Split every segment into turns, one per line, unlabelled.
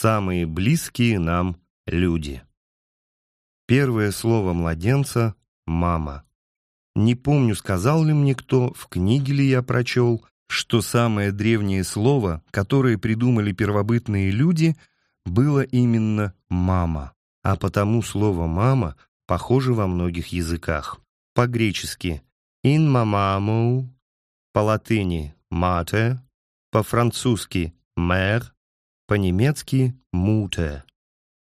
Самые близкие нам люди. Первое слово младенца — «мама». Не помню, сказал ли мне кто, в книге ли я прочел, что самое древнее слово, которое придумали первобытные люди, было именно «мама», а потому слово «мама» похоже во многих языках. По-гречески «in mamamo», по-латыни «mate», по-французски «mère», по-немецки «mutter».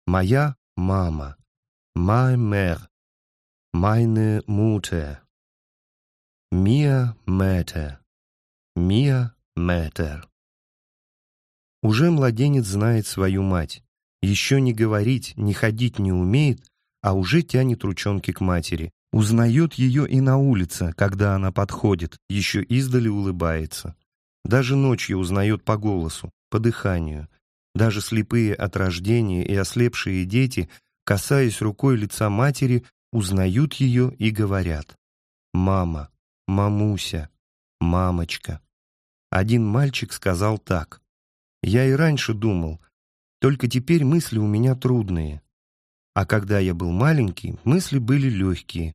«Моя мама», «my mère», «meine Mutter», «mia Mutter», «mia Mutter». Уже младенец знает свою мать. Еще не говорить, не ходить не умеет, а уже тянет ручонки к матери. Узнает ее и на улице, когда она подходит, еще издали улыбается. Даже ночью узнает по голосу, по дыханию. Даже слепые от рождения и ослепшие дети, касаясь рукой лица матери, узнают ее и говорят «Мама, мамуся, мамочка». Один мальчик сказал так я и раньше думал, только теперь мысли у меня трудные. А когда я был маленький, мысли были легкие.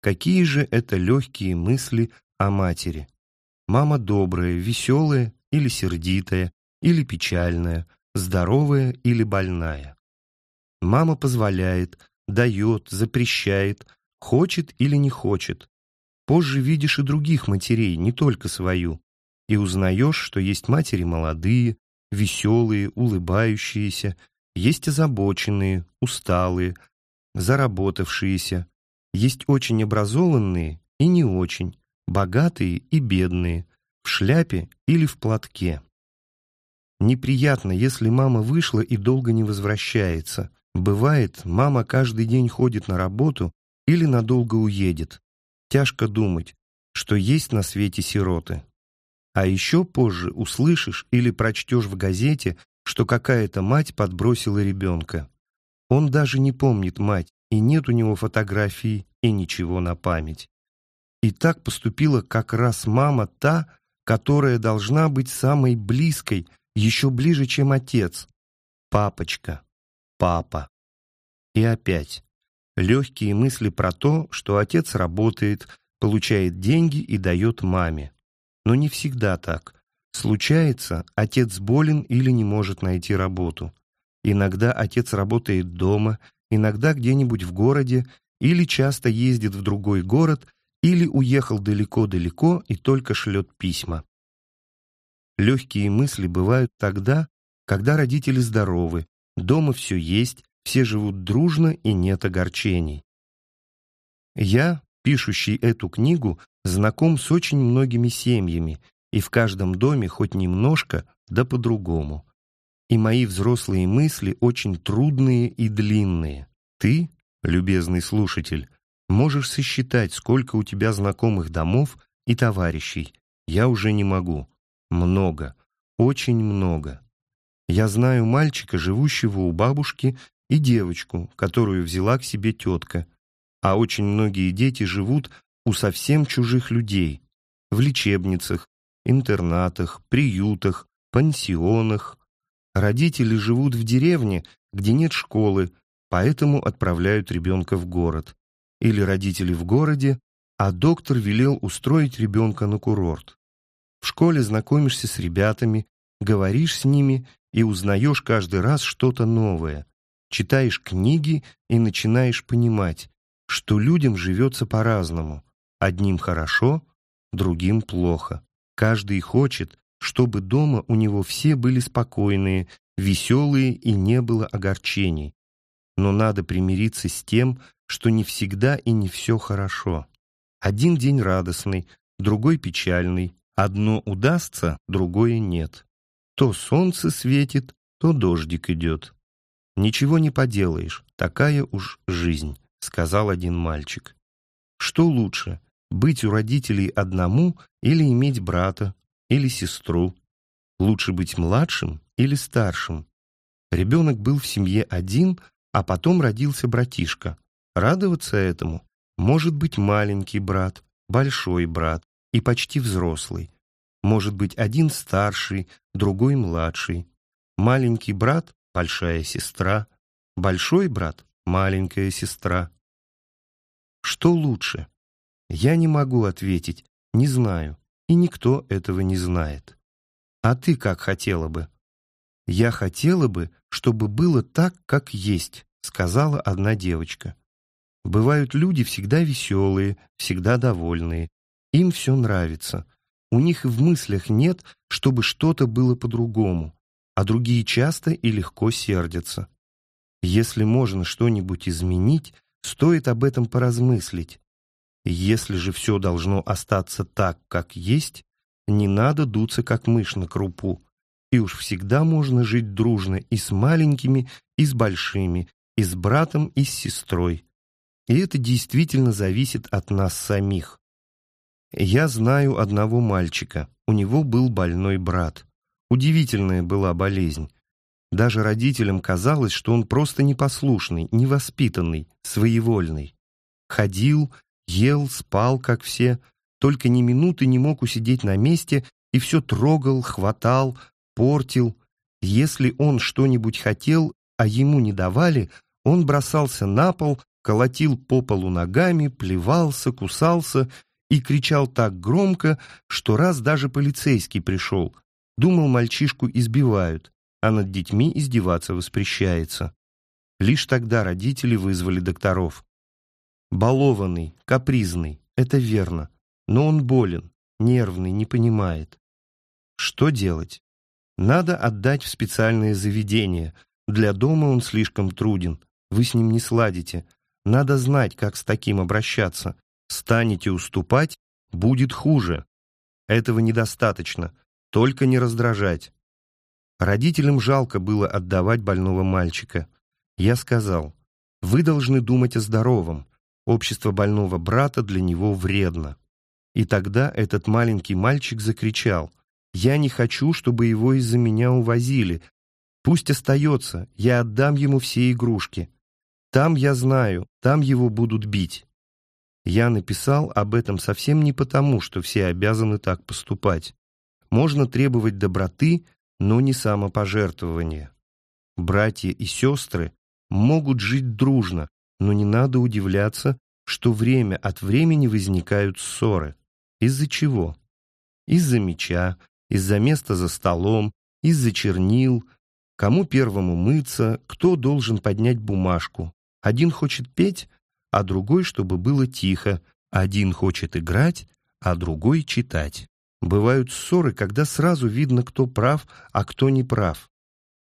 Какие же это легкие мысли о матери? Мама добрая, веселая или сердитая, или печальная, здоровая или больная. Мама позволяет, дает, запрещает, хочет или не хочет. Позже видишь и других матерей, не только свою, и узнаешь, что есть матери молодые, веселые, улыбающиеся, есть озабоченные, усталые, заработавшиеся, есть очень образованные и не очень, богатые и бедные, в шляпе или в платке. Неприятно, если мама вышла и долго не возвращается. Бывает, мама каждый день ходит на работу или надолго уедет. Тяжко думать, что есть на свете сироты. А еще позже услышишь или прочтешь в газете, что какая-то мать подбросила ребенка. Он даже не помнит мать, и нет у него фотографий и ничего на память. И так поступила как раз мама та, которая должна быть самой близкой, еще ближе, чем отец. Папочка, папа. И опять. Легкие мысли про то, что отец работает, получает деньги и дает маме. Но не всегда так. Случается, отец болен или не может найти работу. Иногда отец работает дома, иногда где-нибудь в городе, или часто ездит в другой город, или уехал далеко-далеко и только шлет письма. Легкие мысли бывают тогда, когда родители здоровы, дома все есть, все живут дружно и нет огорчений. Я, пишущий эту книгу, знаком с очень многими семьями, и в каждом доме хоть немножко, да по-другому. И мои взрослые мысли очень трудные и длинные. Ты, любезный слушатель, можешь сосчитать, сколько у тебя знакомых домов и товарищей. Я уже не могу. Много, очень много. Я знаю мальчика, живущего у бабушки, и девочку, которую взяла к себе тетка. А очень многие дети живут у совсем чужих людей, в лечебницах, интернатах, приютах, пансионах. Родители живут в деревне, где нет школы, поэтому отправляют ребенка в город. Или родители в городе, а доктор велел устроить ребенка на курорт. В школе знакомишься с ребятами, говоришь с ними и узнаешь каждый раз что-то новое. Читаешь книги и начинаешь понимать, что людям живется по-разному. Одним хорошо, другим плохо. Каждый хочет, чтобы дома у него все были спокойные, веселые и не было огорчений. Но надо примириться с тем, что не всегда и не все хорошо. Один день радостный, другой печальный, одно удастся, другое нет. То солнце светит, то дождик идет. «Ничего не поделаешь, такая уж жизнь», — сказал один мальчик. Что лучше, быть у родителей одному или иметь брата или сестру. Лучше быть младшим или старшим. Ребенок был в семье один, а потом родился братишка. Радоваться этому может быть маленький брат, большой брат и почти взрослый. Может быть один старший, другой младший. Маленький брат большая сестра, большой брат, маленькая сестра. Что лучше? Я не могу ответить, не знаю, и никто этого не знает. А ты как хотела бы? Я хотела бы, чтобы было так, как есть, сказала одна девочка. Бывают люди всегда веселые, всегда довольные. Им все нравится. У них и в мыслях нет, чтобы что-то было по-другому, а другие часто и легко сердятся. Если можно что-нибудь изменить, стоит об этом поразмыслить. Если же все должно остаться так, как есть, не надо дуться, как мышь на крупу. И уж всегда можно жить дружно и с маленькими, и с большими, и с братом, и с сестрой. И это действительно зависит от нас самих. Я знаю одного мальчика, у него был больной брат. Удивительная была болезнь. Даже родителям казалось, что он просто непослушный, невоспитанный, своевольный. Ходил, ел, спал, как все, только ни минуты не мог усидеть на месте и все трогал, хватал, портил. Если он что-нибудь хотел, а ему не давали, он бросался на пол, колотил по полу ногами, плевался, кусался и кричал так громко, что раз даже полицейский пришел. Думал, мальчишку избивают, а над детьми издеваться воспрещается. Лишь тогда родители вызвали докторов. Балованный, капризный, это верно, но он болен, нервный, не понимает. Что делать? Надо отдать в специальное заведение. Для дома он слишком труден, вы с ним не сладите. Надо знать, как с таким обращаться. Станете уступать, будет хуже. Этого недостаточно, только не раздражать. Родителям жалко было отдавать больного мальчика. Я сказал, вы должны думать о здоровом. Общество больного брата для него вредно. И тогда этот маленький мальчик закричал, «Я не хочу, чтобы его из-за меня увозили. Пусть остается, я отдам ему все игрушки. Там я знаю, там его будут бить». Я написал об этом совсем не потому, что все обязаны так поступать. Можно требовать доброты, но не самопожертвования. Братья и сестры могут жить дружно, но не надо удивляться, что время от времени возникают ссоры. Из-за чего? Из-за меча, из-за места за столом, из-за чернил, кому первому мыться, кто должен поднять бумажку. Один хочет петь, а другой, чтобы было тихо. Один хочет играть, а другой читать. Бывают ссоры, когда сразу видно, кто прав, а кто не прав.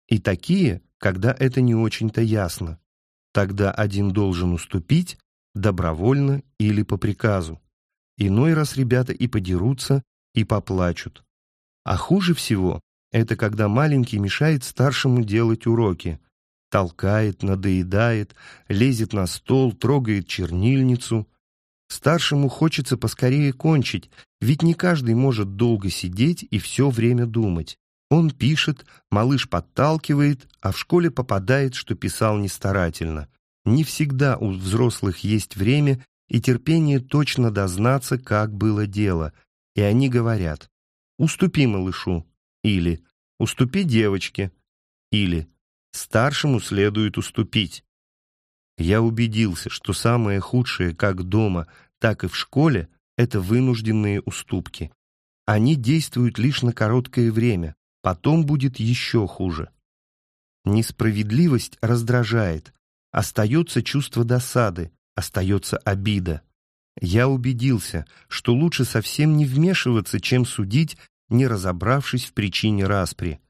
И такие, когда это не очень-то ясно. Тогда один должен уступить, добровольно или по приказу. Иной раз ребята и подерутся, и поплачут. А хуже всего — это когда маленький мешает старшему делать уроки. Толкает, надоедает, лезет на стол, трогает чернильницу. Старшему хочется поскорее кончить, ведь не каждый может долго сидеть и все время думать. Он пишет, малыш подталкивает, а в школе попадает, что писал нестарательно. Не всегда у взрослых есть время и терпение точно дознаться, как было дело, и они говорят «уступи малышу» или «уступи девочке» или Старшему следует уступить. Я убедился, что самое худшее как дома, так и в школе – это вынужденные уступки. Они действуют лишь на короткое время, потом будет еще хуже. Несправедливость раздражает, остается чувство досады, остается обида. Я убедился, что лучше совсем не вмешиваться, чем судить, не разобравшись в причине распри.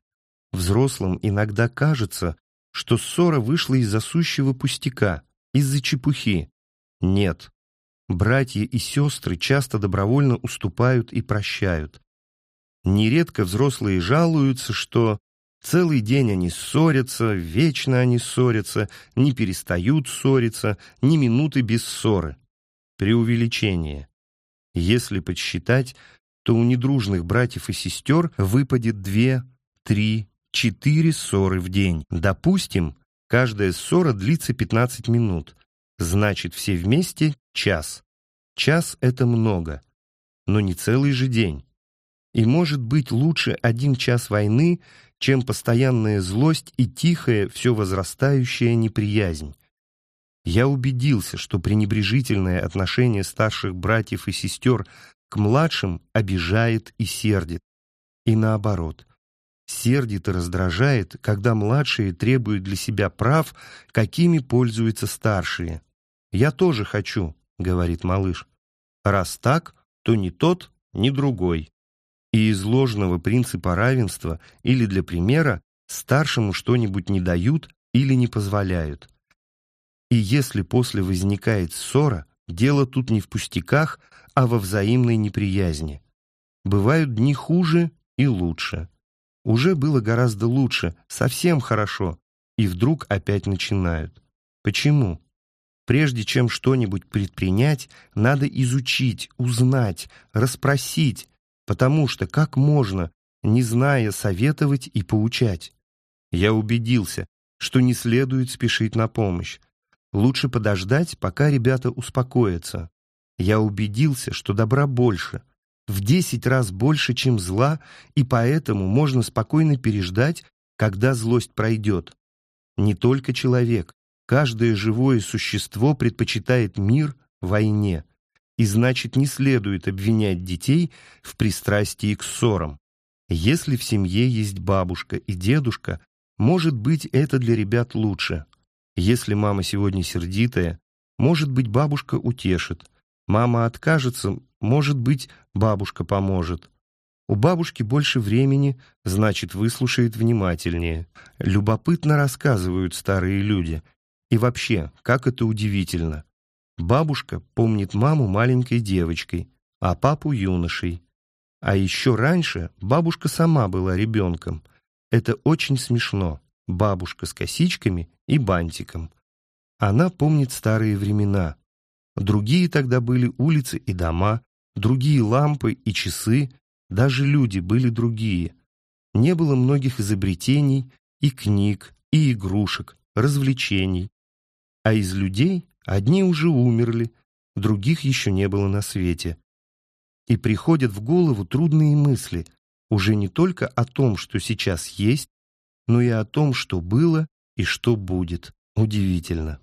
Взрослым иногда кажется, что ссора вышла из-за сущего пустяка, из-за чепухи. Нет. Братья и сестры часто добровольно уступают и прощают. Нередко взрослые жалуются, что целый день они ссорятся, вечно они ссорятся, не перестают ссориться, ни минуты без ссоры. Преувеличение. Если подсчитать, то у недружных братьев и сестер выпадет две, три, четыре ссоры в день. Допустим, каждая ссора длится 15 минут. Значит, все вместе час. Час — это много, но не целый же день. И может быть лучше один час войны, чем постоянная злость и тихая, все возрастающая неприязнь. Я убедился, что пренебрежительное отношение старших братьев и сестер к младшим обижает и сердит. И наоборот. Сердит и раздражает, когда младшие требуют для себя прав, какими пользуются старшие. «Я тоже хочу», — говорит малыш. «Раз так, то ни тот, ни другой». И из ложного принципа равенства или для примера старшему что-нибудь не дают или не позволяют. И если после возникает ссора, дело тут не в пустяках, а во взаимной неприязни. Бывают дни хуже и лучше. Уже было гораздо лучше, совсем хорошо, и вдруг опять начинают. Почему? Прежде чем что-нибудь предпринять, надо изучить, узнать, расспросить, потому что как можно, не зная, советовать и поучать? Я убедился, что не следует спешить на помощь. Лучше подождать, пока ребята успокоятся. Я убедился, что добра больше, в десять раз больше, чем зла, и поэтому можно спокойно переждать, когда злость пройдет. Не только человек, каждое живое существо предпочитает мир войне, и значит не следует обвинять детей в пристрастии к ссорам. Если в семье есть бабушка и дедушка, может быть, это для ребят лучше. Если мама сегодня сердитая, может быть, бабушка утешит. Мама откажется, может быть, бабушка поможет. У бабушки больше времени, значит, выслушает внимательнее. Любопытно рассказывают старые люди. И вообще, как это удивительно. Бабушка помнит маму маленькой девочкой, а папу юношей. А еще раньше бабушка сама была ребенком. Это очень смешно. Бабушка с косичками и бантиком. Она помнит старые времена. Другие тогда были улицы и дома, другие лампы и часы, даже люди были другие. Не было многих изобретений и книг, и игрушек, развлечений. А из людей одни уже умерли, других еще не было на свете. И приходят в голову трудные мысли, уже не только о том, что сейчас есть, но и о том, что было и что будет. Удивительно.